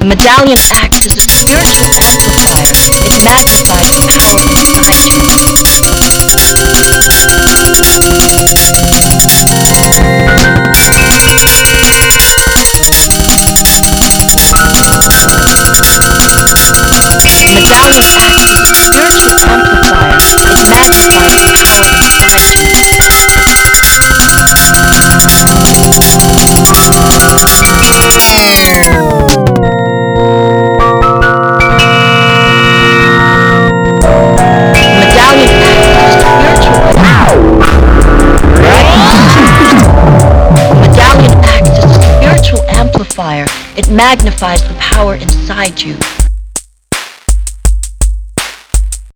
The medallion acts as a spiritual amplifier. It magnifies amplifier. It magnifies the power inside you.